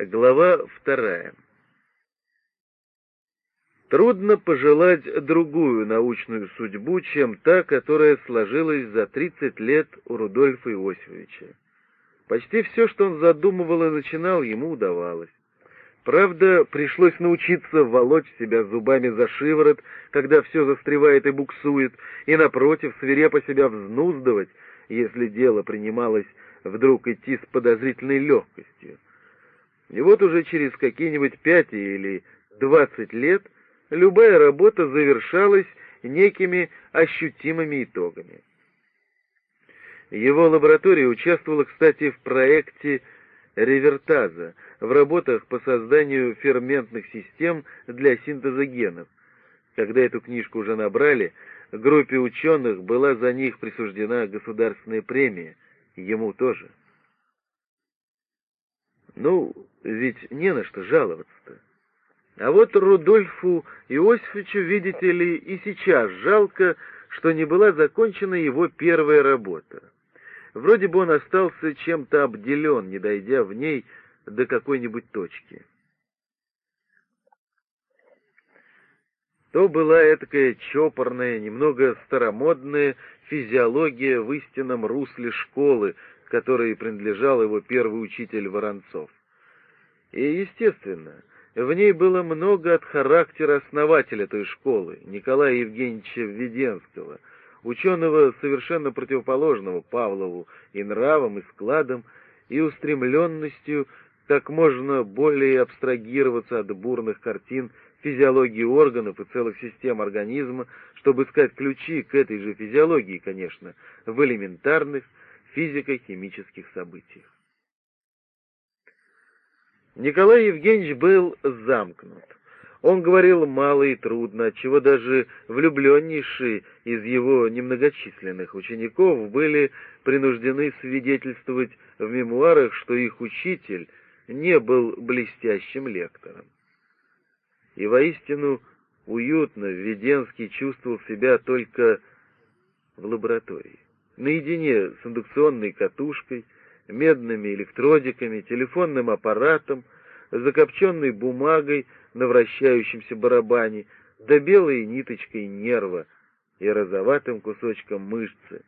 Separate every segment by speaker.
Speaker 1: Глава вторая. Трудно пожелать другую научную судьбу, чем та, которая сложилась за 30 лет у Рудольфа Иосифовича. Почти все, что он задумывал и начинал, ему удавалось. Правда, пришлось научиться волочь себя зубами за шиворот, когда все застревает и буксует, и, напротив, свирепо себя взнуздывать, если дело принималось вдруг идти с подозрительной легкостью. И вот уже через какие-нибудь пять или двадцать лет — любая работа завершалась некими ощутимыми итогами. Его лаборатория участвовала, кстати, в проекте Ревертаза, в работах по созданию ферментных систем для синтеза генов. Когда эту книжку уже набрали, группе ученых была за них присуждена государственная премия, ему тоже. Ну, ведь не на что жаловаться-то. А вот Рудольфу Иосифовичу, видите ли, и сейчас жалко, что не была закончена его первая работа. Вроде бы он остался чем-то обделен, не дойдя в ней до какой-нибудь точки. То была этакая чопорная, немного старомодная физиология в истинном русле школы, которой принадлежал его первый учитель Воронцов. И, естественно, в ней было много от характера основателя той школы, Николая Евгеньевича Введенского, ученого совершенно противоположного Павлову и нравом, и складом, и устремленностью как можно более абстрагироваться от бурных картин физиологии органов и целых систем организма, чтобы искать ключи к этой же физиологии, конечно, в элементарных физико-химических событиях. Николай Евгеньевич был замкнут. Он говорил мало и трудно, отчего даже влюбленнейшие из его немногочисленных учеников были принуждены свидетельствовать в мемуарах, что их учитель не был блестящим лектором. И воистину уютно Введенский чувствовал себя только в лаборатории, наедине с индукционной катушкой, медными электродиками, телефонным аппаратом, закопченной бумагой на вращающемся барабане, да белой ниточкой нерва и розоватым кусочком мышцы,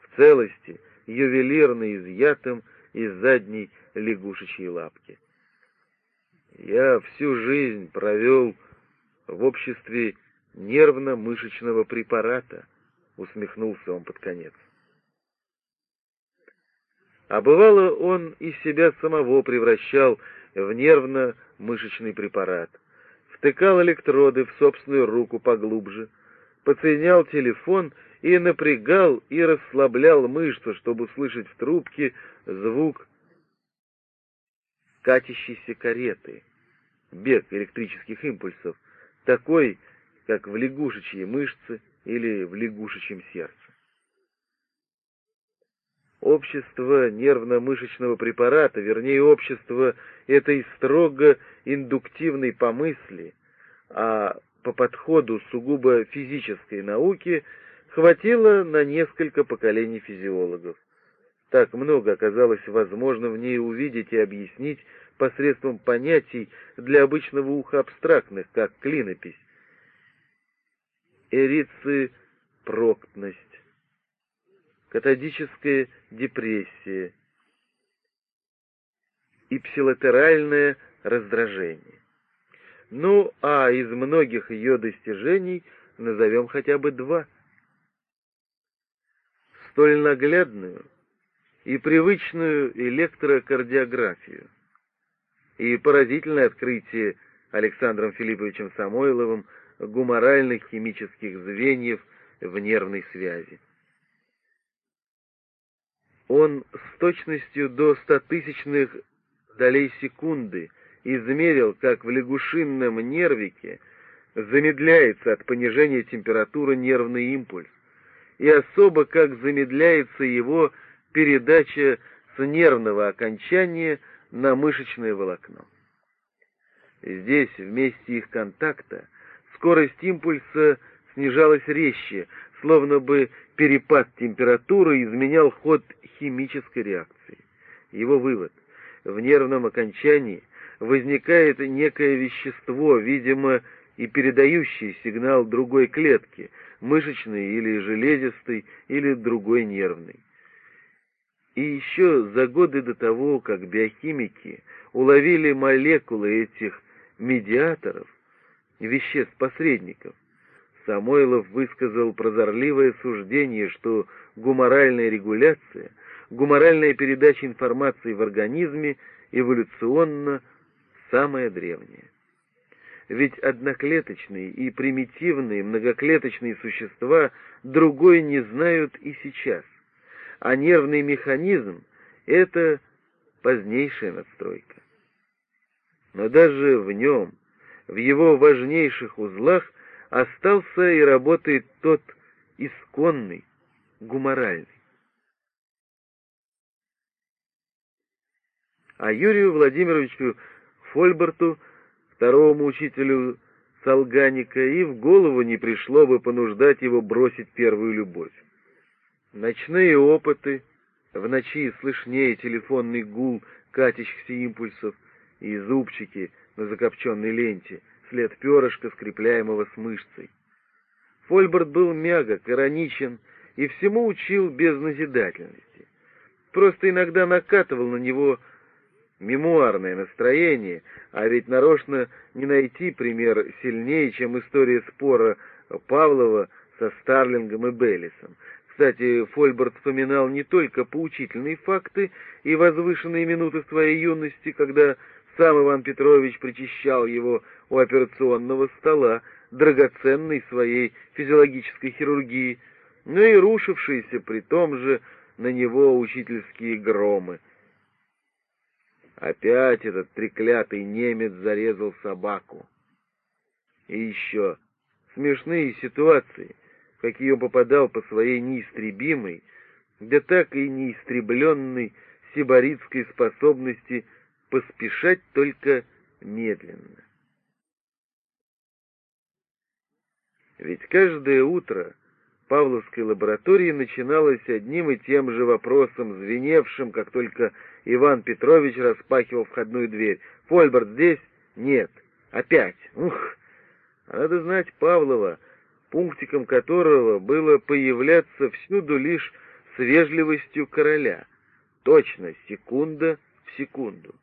Speaker 1: в целости ювелирно изъятым из задней лягушечьей лапки. Я всю жизнь провел в обществе нервно-мышечного препарата, усмехнулся он под конец. А бывало, он из себя самого превращал в нервно-мышечный препарат, втыкал электроды в собственную руку поглубже, подсоединял телефон и напрягал и расслаблял мышцу, чтобы услышать в трубке звук катящейся кареты, бег электрических импульсов, такой, как в лягушечьей мышце или в лягушечьем сердце. Общество нервно-мышечного препарата, вернее, общество этой строго индуктивной помысли, а по подходу сугубо физической науки хватило на несколько поколений физиологов. Так много оказалось возможно в ней увидеть и объяснить посредством понятий для обычного уха абстрактных, как клинопись. Эрицепроктность, катодическая депрессия и псилатеральное раздражение. Ну, а из многих ее достижений назовем хотя бы два. Столь наглядную и привычную электрокардиографию и поразительное открытие Александром Филипповичем Самойловым гуморальных химических звеньев в нервной связи. Он с точностью до стотысячных долей секунды измерил, как в лягушинном нервике замедляется от понижения температуры нервный импульс, и особо как замедляется его передача с нервного окончания на мышечное волокно. Здесь, вместе их контакта, скорость импульса снижалась резче, словно бы перепад температуры изменял ход химической реакции. Его вывод. В нервном окончании возникает некое вещество, видимо, и передающее сигнал другой клетки, мышечной или железистой, или другой нервной. И еще за годы до того, как биохимики уловили молекулы этих медиаторов, веществ-посредников, Самойлов высказал прозорливое суждение, что гуморальная регуляция, гуморальная передача информации в организме эволюционно самая древняя. Ведь одноклеточные и примитивные многоклеточные существа другой не знают и сейчас, а нервный механизм — это позднейшая надстройка. Но даже в нем, в его важнейших узлах, остался и работает тот исконный, гуморальный. А Юрию Владимировичу Фольберту, второму учителю Солганика, и в голову не пришло бы понуждать его бросить первую любовь. Ночные опыты, в ночи слышнее телефонный гул катящихся импульсов и зубчики на закопченной ленте — след перышка, скрепляемого с мышцей. Фольберт был мягок, ироничен и всему учил без назидательности. Просто иногда накатывал на него мемуарное настроение, а ведь нарочно не найти пример сильнее, чем история спора Павлова со Старлингом и Беллисом. Кстати, Фольберт вспоминал не только поучительные факты и возвышенные минуты своей юности, когда сам Иван Петрович причащал его у операционного стола, драгоценной своей физиологической хирургии, но и рушившиеся при том же на него учительские громы. Опять этот треклятый немец зарезал собаку. И еще смешные ситуации, какие он попадал по своей неистребимой, да так и неистребленной сибаритской способности поспешать только медленно. Ведь каждое утро Павловской лаборатории начиналось одним и тем же вопросом, звеневшим, как только Иван Петрович распахивал входную дверь. «Фольберт здесь?» «Нет». «Опять?» «Ух!» А надо знать Павлова, пунктиком которого было появляться всюду лишь с вежливостью короля. Точно, секунда в секунду.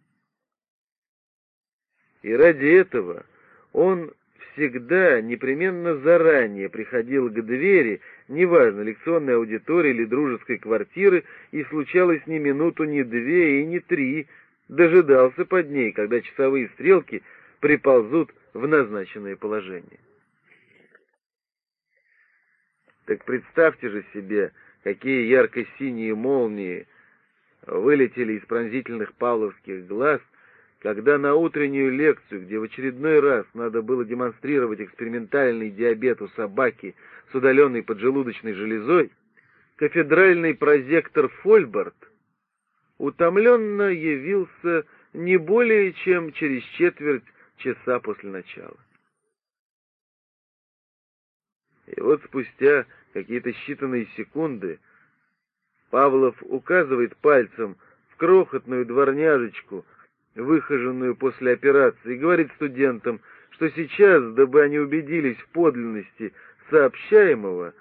Speaker 1: И ради этого он всегда непременно заранее приходил к двери, неважно, лекционной аудитории или дружеской квартиры, и случалось ни минуту, ни две и ни три, дожидался под ней, когда часовые стрелки приползут в назначенное положение. Так представьте же себе, какие ярко-синие молнии вылетели из пронзительных павловских глаз, когда на утреннюю лекцию, где в очередной раз надо было демонстрировать экспериментальный диабет у собаки с удаленной поджелудочной железой, кафедральный прозектор Фольберт утомленно явился не более чем через четверть часа после начала. И вот спустя какие-то считанные секунды Павлов указывает пальцем в крохотную дворняжечку, выхоженную после операции, говорит студентам, что сейчас, дабы они убедились в подлинности сообщаемого,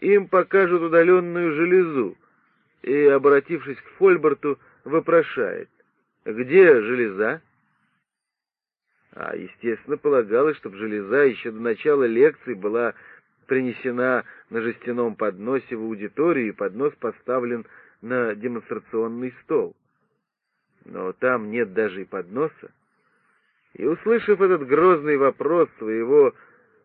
Speaker 1: им покажут удаленную железу, и, обратившись к Фольберту, вопрошает, где железа? А, естественно, полагалось, чтобы железа еще до начала лекции была принесена на жестяном подносе в аудиторию, и поднос поставлен на демонстрационный стол но там нет даже и подноса. И, услышав этот грозный вопрос своего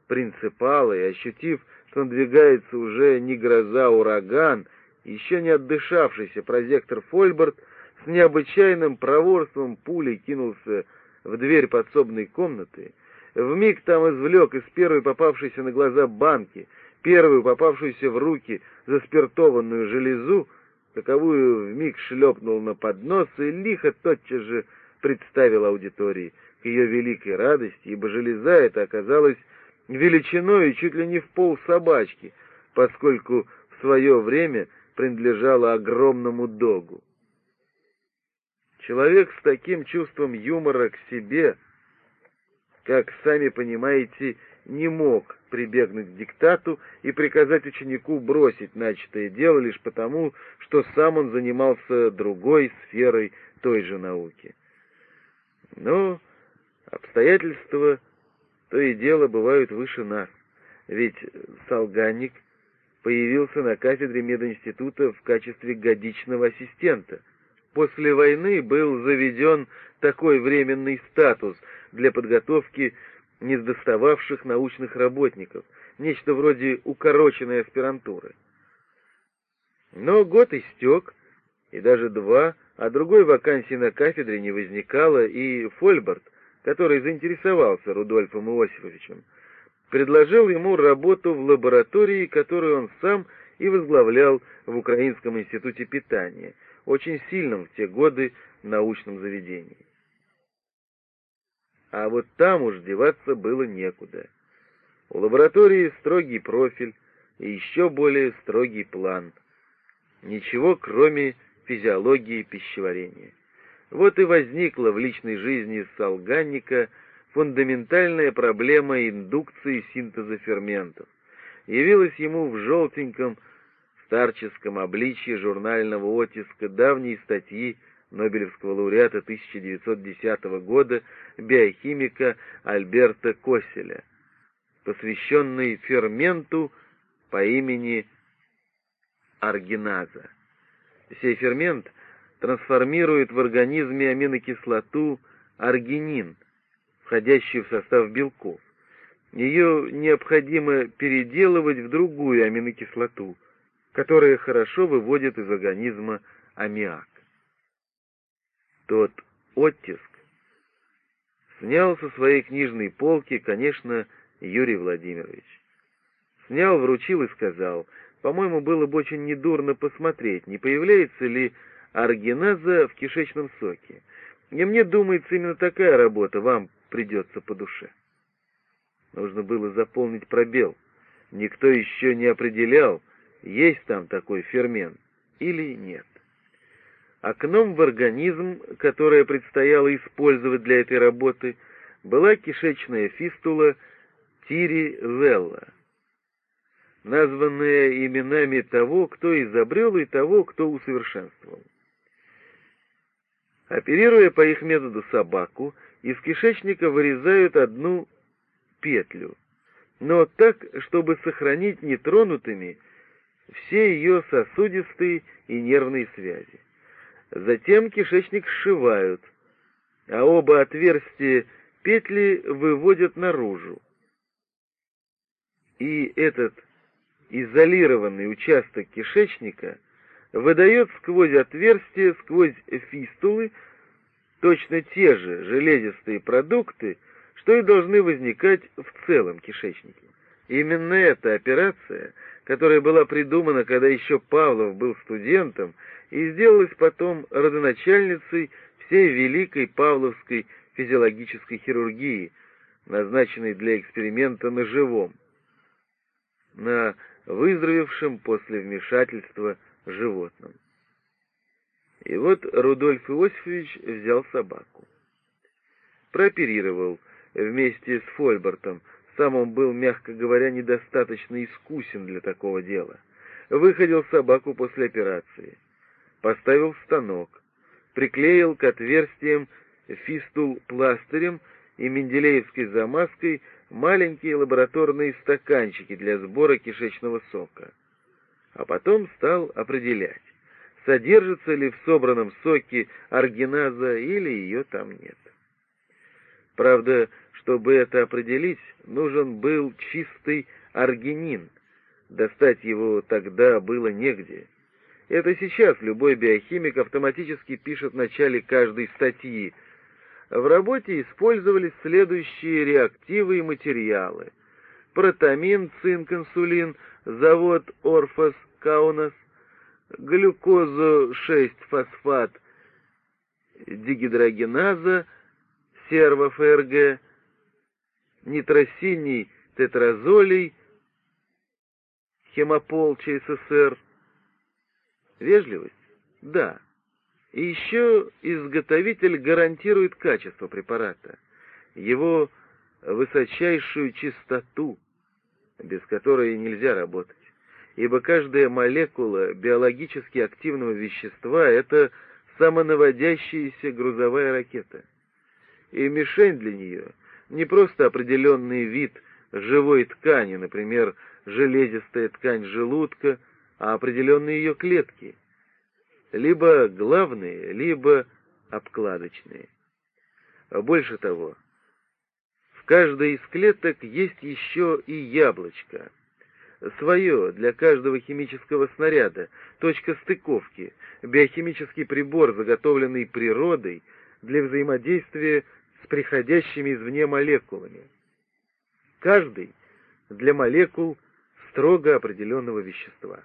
Speaker 1: принципала и ощутив, что надвигается уже не гроза, а ураган, еще не отдышавшийся прозектор Фольберт с необычайным проворством пулей кинулся в дверь подсобной комнаты, вмиг там извлек из первой попавшейся на глаза банки, первую попавшуюся в руки заспиртованную железу, каковую вмиг шлепнул на поднос и лихо тотчас же представил аудитории к ее великой радости, ибо железа эта оказалась величиной чуть ли не в пол собачки, поскольку в свое время принадлежала огромному догу. Человек с таким чувством юмора к себе, как сами понимаете, не мог прибегнуть к диктату и приказать ученику бросить начатое дело лишь потому, что сам он занимался другой сферой той же науки. Но обстоятельства то и дело бывают выше нас, ведь Солганник появился на кафедре мединститута в качестве годичного ассистента. После войны был заведен такой временный статус для подготовки недостававших научных работников, нечто вроде укороченной аспирантуры. Но год истек, и даже два, а другой вакансии на кафедре не возникало, и Фольберт, который заинтересовался Рудольфом Иосифовичем, предложил ему работу в лаборатории, которую он сам и возглавлял в Украинском институте питания, очень сильном в те годы научном заведении. А вот там уж деваться было некуда. У лаборатории строгий профиль и еще более строгий план. Ничего, кроме физиологии пищеварения. Вот и возникла в личной жизни Солганника фундаментальная проблема индукции синтеза ферментов. Явилась ему в желтеньком старческом обличье журнального оттиска давней статьи Нобелевского лауреата 1910 года биохимика Альберта Коселя, посвященный ферменту по имени аргиназа. Сей фермент трансформирует в организме аминокислоту аргинин, входящую в состав белков. Ее необходимо переделывать в другую аминокислоту, которая хорошо выводит из организма аммиак. Тот оттиск снял со своей книжной полки, конечно, Юрий Владимирович. Снял, вручил и сказал, по-моему, было бы очень недурно посмотреть, не появляется ли аргиназа в кишечном соке. И мне думается, именно такая работа вам придется по душе. Нужно было заполнить пробел. Никто еще не определял, есть там такой фермент или нет. Окном в организм, которое предстояло использовать для этой работы, была кишечная фистула Тири Велла, названная именами того, кто изобрел, и того, кто усовершенствовал. Оперируя по их методу собаку, из кишечника вырезают одну петлю, но так, чтобы сохранить нетронутыми все ее сосудистые и нервные связи. Затем кишечник сшивают, а оба отверстия петли выводят наружу. И этот изолированный участок кишечника выдает сквозь отверстия, сквозь фистулы, точно те же железистые продукты, что и должны возникать в целом кишечнике. Именно эта операция, которая была придумана, когда еще Павлов был студентом, и сделалась потом родоначальницей всей великой павловской физиологической хирургии, назначенной для эксперимента на живом, на выздоровевшем после вмешательства животном. И вот Рудольф Иосифович взял собаку. Прооперировал вместе с Фольбертом, сам он был, мягко говоря, недостаточно искусен для такого дела. Выходил собаку после операции поставил станок, приклеил к отверстиям фистул пластырем и менделеевской замазкой маленькие лабораторные стаканчики для сбора кишечного сока. А потом стал определять, содержится ли в собранном соке аргиназа или ее там нет. Правда, чтобы это определить, нужен был чистый аргинин. Достать его тогда было негде. Это сейчас любой биохимик автоматически пишет в начале каждой статьи. В работе использовались следующие реактивы и материалы. Протамин, цинк, инсулин, завод Орфос Каунас, глюкозу-6-фосфат, дигидрогеназа, сервофрг, нитросиний тетразолий, хемопол ЧССР, Вежливость? Да. И еще изготовитель гарантирует качество препарата, его высочайшую чистоту, без которой нельзя работать, ибо каждая молекула биологически активного вещества — это самонаводящаяся грузовая ракета. И мишень для нее не просто определенный вид живой ткани, например, железистая ткань желудка, а определенные ее клетки, либо главные, либо обкладочные. Больше того, в каждой из клеток есть еще и яблочко, свое для каждого химического снаряда, точка стыковки, биохимический прибор, заготовленный природой для взаимодействия с приходящими извне молекулами. Каждый для молекул строго определенного вещества.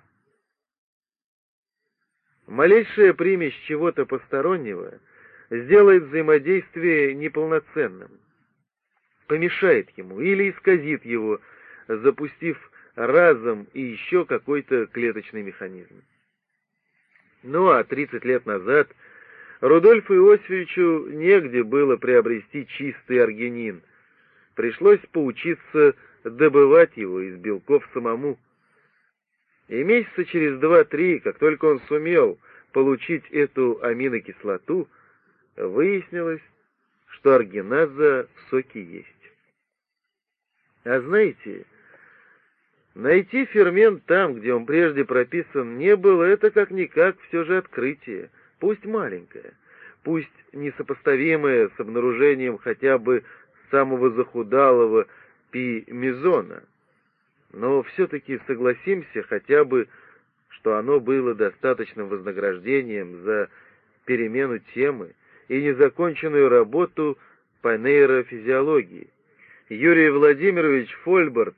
Speaker 1: Малейшая примесь чего-то постороннего сделает взаимодействие неполноценным, помешает ему или исказит его, запустив разом и еще какой-то клеточный механизм. Ну а 30 лет назад Рудольфу Иосифовичу негде было приобрести чистый аргинин. Пришлось поучиться добывать его из белков самому. И месяца через два-три, как только он сумел получить эту аминокислоту, выяснилось, что аргиназа в соке есть. А знаете, найти фермент там, где он прежде прописан не был, это как-никак все же открытие, пусть маленькое, пусть несопоставимое с обнаружением хотя бы самого захудалого пи-мезона. Но все-таки согласимся хотя бы, что оно было достаточным вознаграждением за перемену темы и незаконченную работу по нейрофизиологии. Юрий Владимирович Фольберт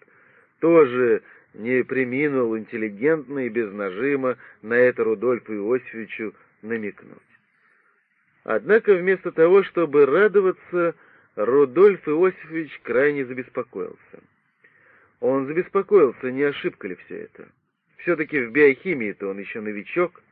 Speaker 1: тоже не приминул интеллигентно и без нажима на это Рудольфу Иосифовичу намекнуть. Однако вместо того, чтобы радоваться, Рудольф Иосифович крайне забеспокоился. Он забеспокоился, не ошибка ли все это. Все-таки в биохимии-то он еще новичок.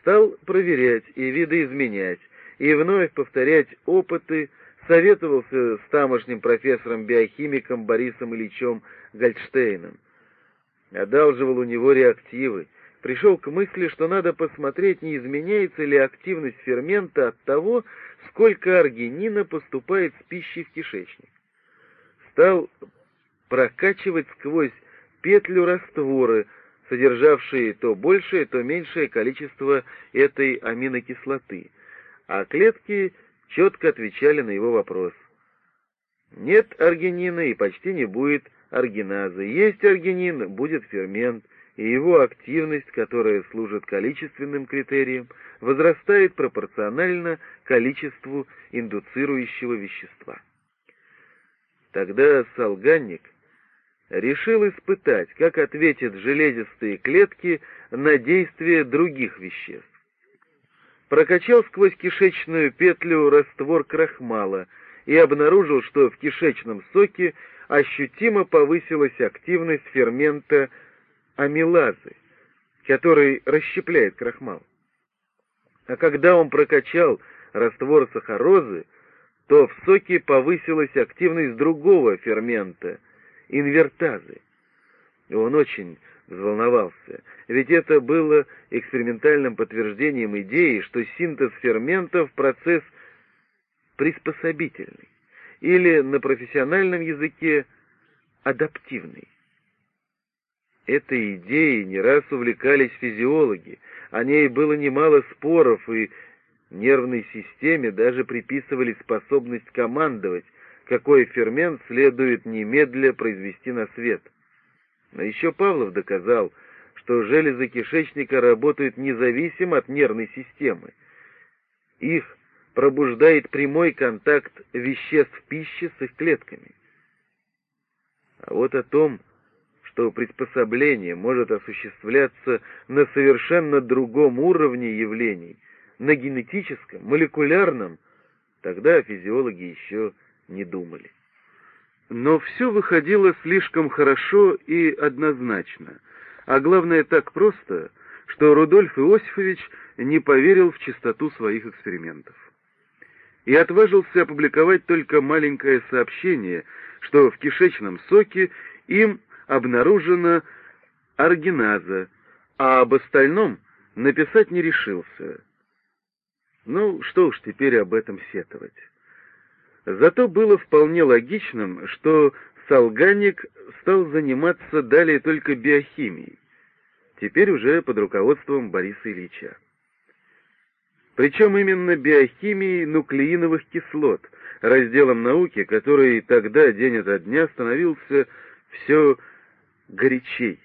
Speaker 1: Стал проверять и видоизменять, и вновь повторять опыты, советовался с тамошним профессором-биохимиком Борисом Ильичем Гольдштейном. Одалживал у него реактивы, пришел к мысли, что надо посмотреть, не изменяется ли активность фермента от того, сколько аргинина поступает с пищей в кишечник стал прокачивать сквозь петлю растворы, содержавшие то большее, то меньшее количество этой аминокислоты, а клетки четко отвечали на его вопрос. Нет аргинина и почти не будет аргиназы. Есть аргинин, будет фермент, и его активность, которая служит количественным критерием, возрастает пропорционально количеству индуцирующего вещества. Тогда Солганник решил испытать, как ответят железистые клетки на действие других веществ. Прокачал сквозь кишечную петлю раствор крахмала и обнаружил, что в кишечном соке ощутимо повысилась активность фермента амилазы, который расщепляет крахмал. А когда он прокачал раствор сахарозы, то в соке повысилась активность другого фермента — инвертазы. Он очень взволновался, ведь это было экспериментальным подтверждением идеи, что синтез ферментов — процесс приспособительный, или на профессиональном языке адаптивный. Этой идеей не раз увлекались физиологи, о ней было немало споров, и Нервной системе даже приписывали способность командовать, какой фермент следует немедля произвести на свет. Но еще Павлов доказал, что железы кишечника работают независимо от нервной системы. Их пробуждает прямой контакт веществ пищи с их клетками. А вот о том, что приспособление может осуществляться на совершенно другом уровне явлений, на генетическом, молекулярном, тогда физиологи еще не думали. Но все выходило слишком хорошо и однозначно, а главное так просто,
Speaker 2: что Рудольф Иосифович не поверил в чистоту своих экспериментов. И отважился опубликовать только маленькое сообщение, что в кишечном соке им обнаружена аргиназа, а об остальном написать не решился. Ну, что уж теперь об этом сетовать. Зато было вполне логичным, что Солганик стал заниматься далее только биохимией, теперь уже под руководством Бориса Ильича. Причем именно биохимией нуклеиновых кислот, разделом науки, который тогда день ото дня становился все горячей,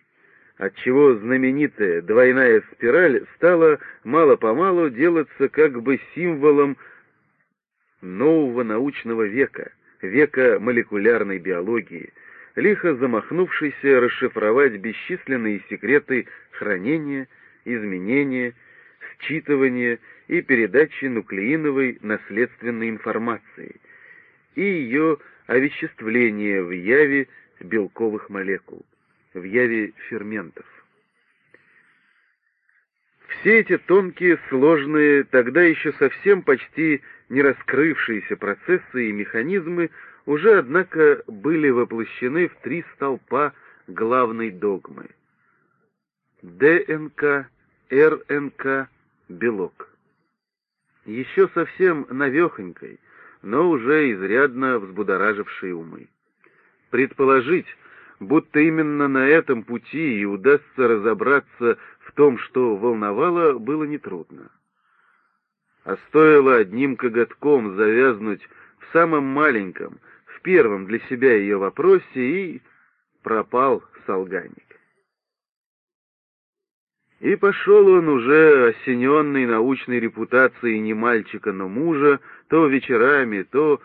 Speaker 2: отчего знаменитая двойная спираль стала мало-помалу делаться как бы символом нового научного века, века молекулярной биологии, лихо замахнувшийся расшифровать бесчисленные секреты хранения, изменения, считывания и передачи нуклеиновой наследственной информации и ее овеществления в яве белковых молекул, в яве ферментов. Все эти тонкие, сложные, тогда еще совсем почти не раскрывшиеся процессы и механизмы уже, однако, были воплощены в три столпа главной догмы. ДНК, РНК, белок. Еще совсем навехонькой, но уже изрядно взбудоражившей умы. Предположить, будто именно на этом пути и удастся разобраться в том, что волновало, было нетрудно. А стоило одним коготком завязнуть в самом маленьком, в первом для себя ее вопросе, и пропал солганик. И пошел он уже, осененный научной репутацией не мальчика, но мужа, то вечерами, то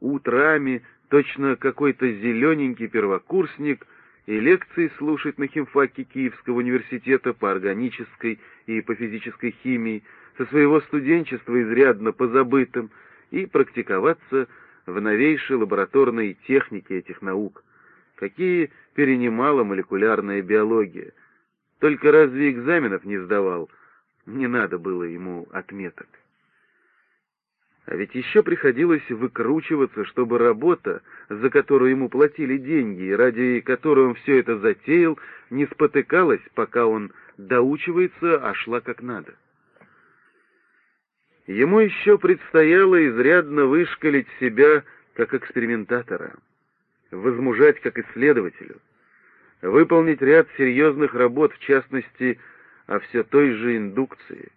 Speaker 2: утрами, точно какой-то зелененький первокурсник, и лекции слушать на химфаке Киевского университета по органической и по физической химии, со своего студенчества изрядно позабытым, и практиковаться в новейшей лабораторной технике этих наук, какие перенимала молекулярная биология — только разве экзаменов не сдавал? Не надо было ему отметок. А ведь еще приходилось выкручиваться, чтобы работа, за которую ему платили деньги, и ради которой он все это затеял, не спотыкалась, пока он доучивается, а шла как надо. Ему еще предстояло изрядно вышкалить себя как экспериментатора, возмужать как исследователю — выполнить ряд серьезных работ, в частности, о все той же индукции.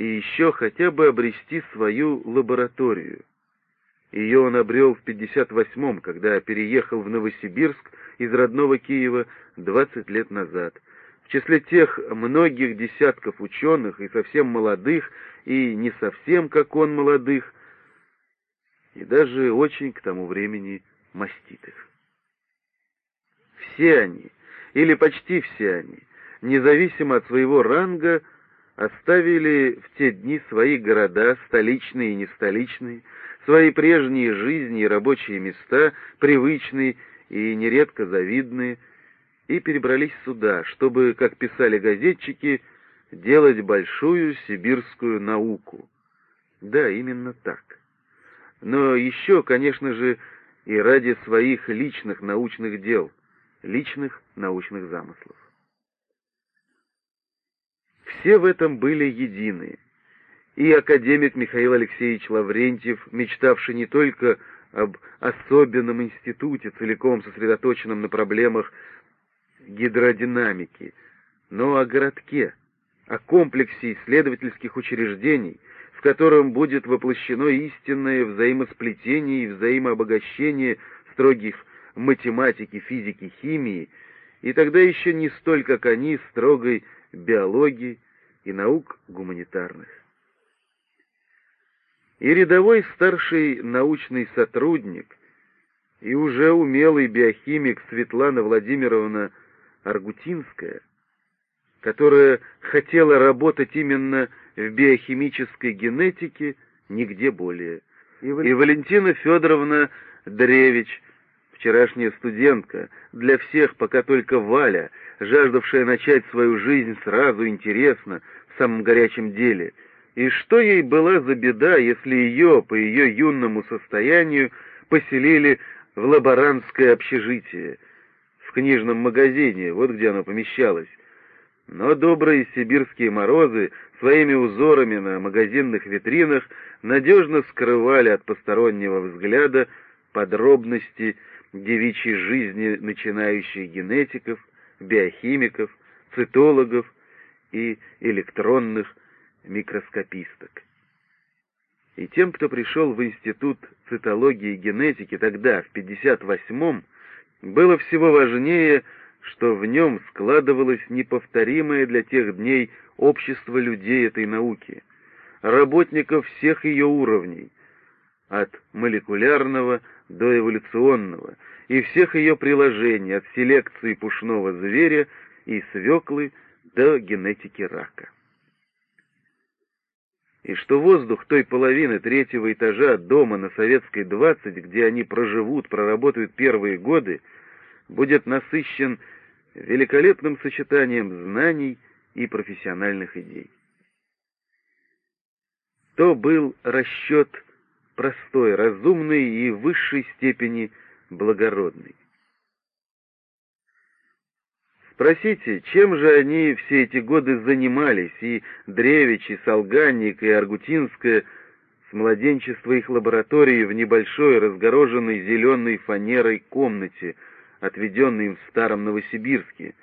Speaker 2: И еще хотя бы обрести свою лабораторию. Ее он обрел в 58-м, когда переехал в Новосибирск из родного Киева 20 лет назад. В числе тех многих десятков ученых и совсем молодых, и не совсем как он молодых, и даже очень к тому времени маститых. Все они, или почти все они, независимо от своего ранга, оставили в те дни свои города, столичные и нестоличные, свои прежние жизни и рабочие места, привычные и нередко завидные, и перебрались сюда, чтобы, как писали газетчики, делать большую сибирскую науку. Да, именно так. Но еще, конечно же, и ради своих личных научных дел личных научных замыслов. Все в этом были едины. И академик Михаил Алексеевич Лаврентьев, мечтавший не только об особенном институте, целиком сосредоточенном на проблемах гидродинамики, но о городке, о комплексе исследовательских учреждений, в котором будет воплощено истинное взаимосплетение и взаимообогащение строгих математики, физики, химии, и тогда еще не столь, как они, строгой биологии и наук гуманитарных. И рядовой старший научный сотрудник, и уже умелый биохимик Светлана Владимировна Аргутинская, которая хотела работать именно в биохимической генетике, нигде более. И Валентина Федоровна Древич, вчерашняя студентка, для всех пока только Валя, жаждавшая начать свою жизнь сразу интересно, в самом горячем деле. И что ей была за беда, если ее, по ее юному состоянию, поселили в лаборантское общежитие, в книжном магазине, вот где оно помещалось. Но добрые сибирские морозы своими узорами на магазинных витринах надежно скрывали от постороннего взгляда подробности девичьей жизни начинающих генетиков, биохимиков, цитологов и электронных микроскописток. И тем, кто пришел в Институт цитологии и генетики тогда, в 58-м, было всего важнее, что в нем складывалось неповторимое для тех дней общество людей этой науки, работников всех ее уровней, от молекулярного до эволюционного, и всех ее приложений, от селекции пушного зверя и свеклы до генетики рака. И что воздух той половины третьего этажа дома на Советской 20, где они проживут, проработают первые годы, будет насыщен великолепным сочетанием знаний и профессиональных идей. То был расчет простой, разумный и в высшей степени благородный. Спросите, чем же они все эти годы занимались, и Древич, и Солганник, и Аргутинская, с младенчества их лаборатории в небольшой разгороженной зеленой фанерой комнате, отведенной им в Старом Новосибирске,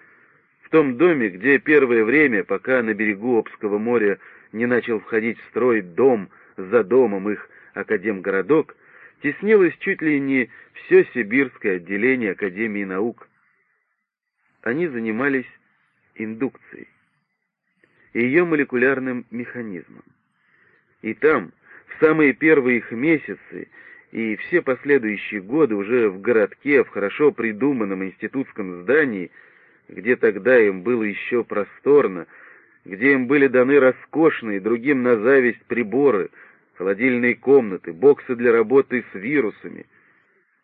Speaker 2: в том доме, где первое время, пока на берегу Обского моря не начал входить в строй дом за домом их академгородок, теснилось чуть ли не все сибирское отделение Академии наук. Они занимались индукцией, ее молекулярным механизмом. И там, в самые первые их месяцы и все последующие годы уже в городке, в хорошо придуманном институтском здании, где тогда им было еще просторно, где им были даны роскошные, другим на зависть приборы — холодильные комнаты, боксы для работы с вирусами.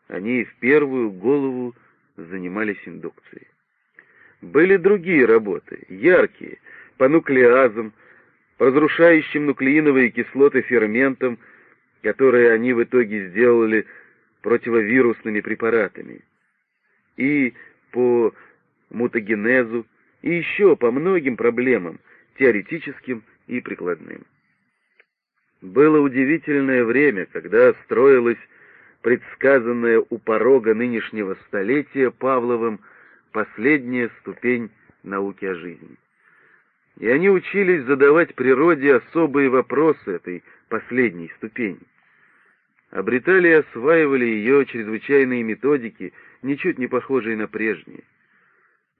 Speaker 2: Они в первую голову занимались индукцией. Были другие работы, яркие, по нуклеазам, по разрушающим нуклеиновые кислоты ферментам, которые они в итоге сделали противовирусными препаратами, и по мутагенезу, и еще по многим проблемам, теоретическим и прикладным. Было удивительное время, когда строилась предсказанная у порога нынешнего столетия Павловым последняя ступень науки о жизни. И они учились задавать природе особые вопросы этой последней ступени. Обретали и осваивали ее чрезвычайные методики, ничуть не похожие на прежние.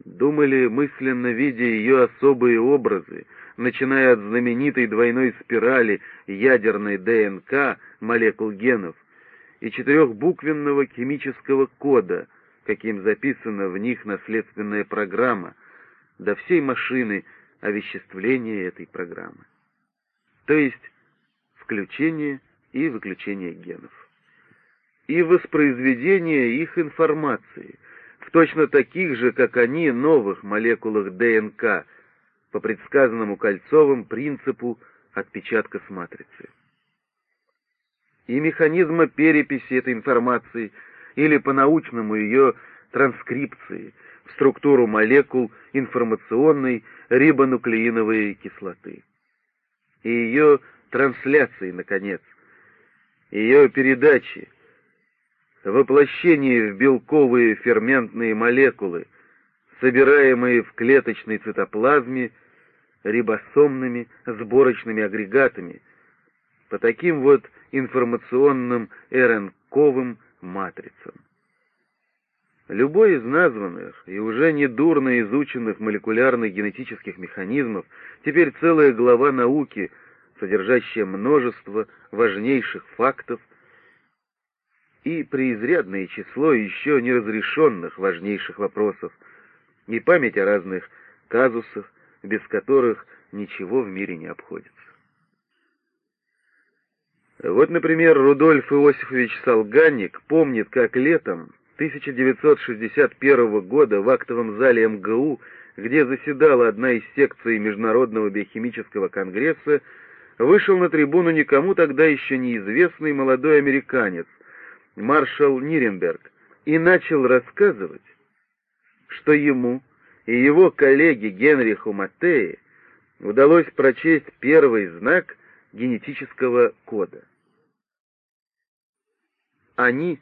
Speaker 2: Думали, мысленно видя ее особые образы, начиная от знаменитой двойной спирали ядерной ДНК молекул генов и четырехбуквенного химического кода, каким записана в них наследственная программа, до всей машины овеществления этой программы. То есть включение и выключение генов. И воспроизведение их информации точно таких же, как они, новых молекулах ДНК, по предсказанному Кольцовым принципу отпечатка с матрицы. И механизма переписи этой информации или по-научному ее транскрипции в структуру молекул информационной рибонуклеиновой кислоты. И ее трансляции, наконец, ее передачи, воплощение в белковые ферментные молекулы, собираемые в клеточной цитоплазме рибосомными сборочными агрегатами по таким вот информационным РНКовым матрицам. Любой из названных и уже недурно изученных молекулярных генетических механизмов теперь целая глава науки, содержащая множество важнейших фактов и преизрядное число еще неразрешенных важнейших вопросов, и память о разных казусах, без которых ничего в мире не обходится. Вот, например, Рудольф Иосифович Солганник помнит, как летом 1961 года в актовом зале МГУ, где заседала одна из секций Международного биохимического конгресса, вышел на трибуну никому тогда еще неизвестный молодой американец, маршал Ниренберг, и начал рассказывать, что ему и его коллеге Генриху Маттеи удалось прочесть первый знак генетического кода. Они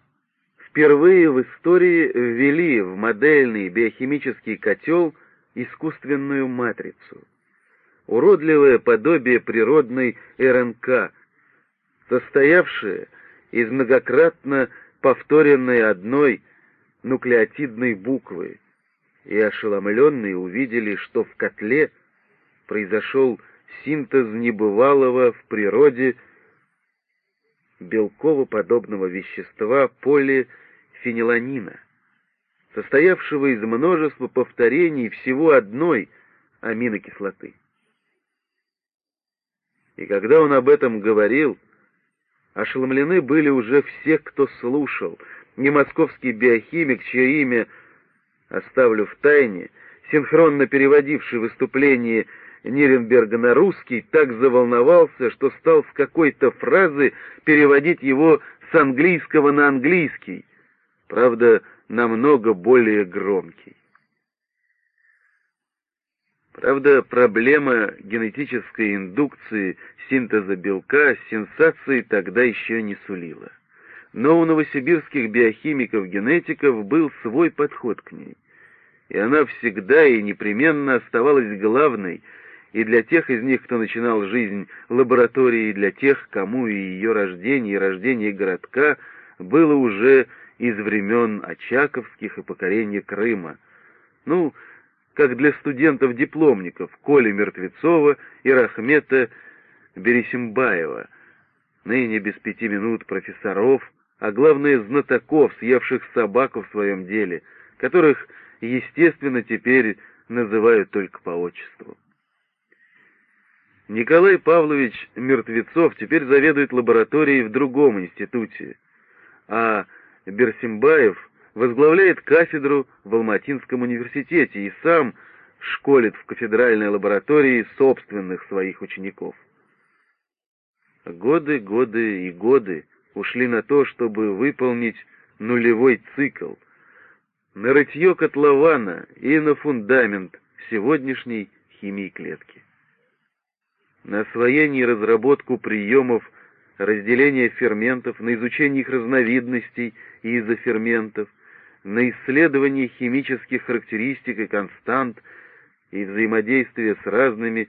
Speaker 2: впервые в истории ввели в модельный биохимический котел искусственную матрицу, уродливое подобие природной РНК, состоявшее из многократно повторенной одной нуклеотидной буквы, и ошеломленные увидели, что в котле произошел синтез небывалого в природе белково-подобного вещества полифениланина, состоявшего из множества повторений всего одной аминокислоты. И когда он об этом говорил, ошеломлены были уже все, кто слушал. Не московский биохимик, чье имя оставлю в тайне, синхронно переводивший выступление Ниренберга на русский, так заволновался, что стал с какой-то фразы переводить его с английского на английский, правда, намного более громкий. Правда, проблема генетической индукции синтеза белка сенсации тогда еще не сулила. Но у новосибирских биохимиков-генетиков был свой подход к ней, и она всегда и непременно оставалась главной и для тех из них, кто начинал жизнь лаборатории, и для тех, кому и ее рождение, и рождение городка было уже из времен Очаковских и покорения Крыма. Ну, как для студентов-дипломников Коли Мертвецова и Рахмета Бересимбаева, ныне без пяти минут профессоров, а главное знатоков, съевших собаку в своем деле, которых, естественно, теперь называют только по отчеству. Николай Павлович Мертвецов теперь заведует лабораторией в другом институте, а Берсимбаев возглавляет кафедру в Алматинском университете и сам школит в кафедральной лаборатории собственных своих учеников. Годы, годы и годы ушли на то, чтобы выполнить нулевой цикл, на рытье котлована и на фундамент сегодняшней химии клетки на освоение и разработку приемов разделения ферментов, на изучение их разновидностей и изоферментов, на исследование химических характеристик и констант и взаимодействия с разными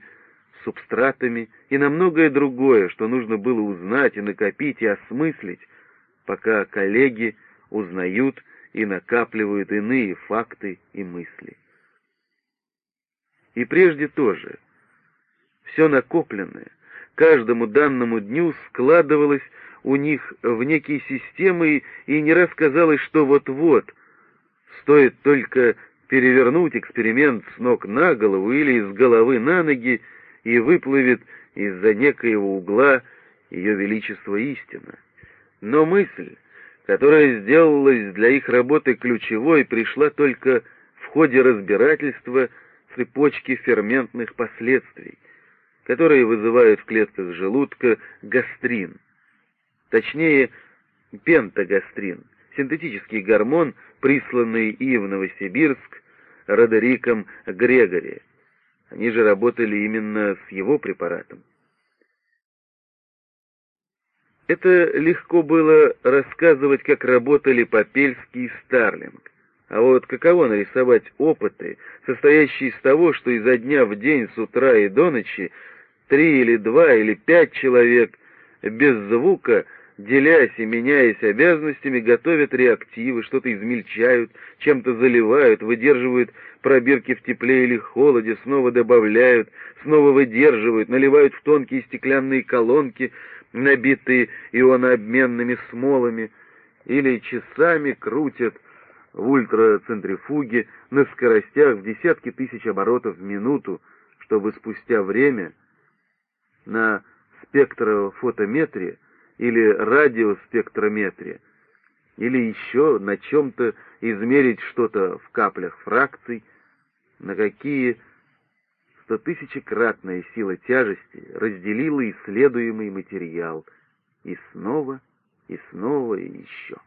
Speaker 2: субстратами и на многое другое, что нужно было узнать и накопить и осмыслить, пока коллеги узнают и накапливают иные факты и мысли. И прежде тоже — все накопленное, каждому данному дню складывалось у них в некие системы, и не раз казалось, что вот-вот, стоит только перевернуть эксперимент с ног на голову или с головы на ноги, и выплывет из-за некоего угла ее величество истина. Но мысль, которая сделалась для их работы ключевой, пришла только в ходе разбирательства цепочки ферментных последствий — которые вызывают в клетках желудка гастрин. Точнее, пентагастрин, синтетический гормон, присланный и в Новосибирск Родериком Грегори. Они же работали именно с его препаратом. Это легко было рассказывать, как работали Попельский и Старлинг. А вот каково нарисовать опыты, состоящие из того, что изо дня в день, с утра и до ночи три или два или пять человек без звука, делясь и меняясь обязанностями, готовят реактивы, что-то измельчают, чем-то заливают, выдерживают пробирки в тепле или холоде, снова добавляют, снова выдерживают, наливают в тонкие стеклянные колонки, набитые ионообменными смолами, или часами крутят в ультрацентрифуге на скоростях в десятки тысяч оборотов в минуту, чтобы спустя время на спектрофотометре или радиоспектрометре или еще на чем-то измерить что-то в каплях фракций, на какие стотысячекратная сила тяжести разделила исследуемый материал, и снова, и снова, и еще.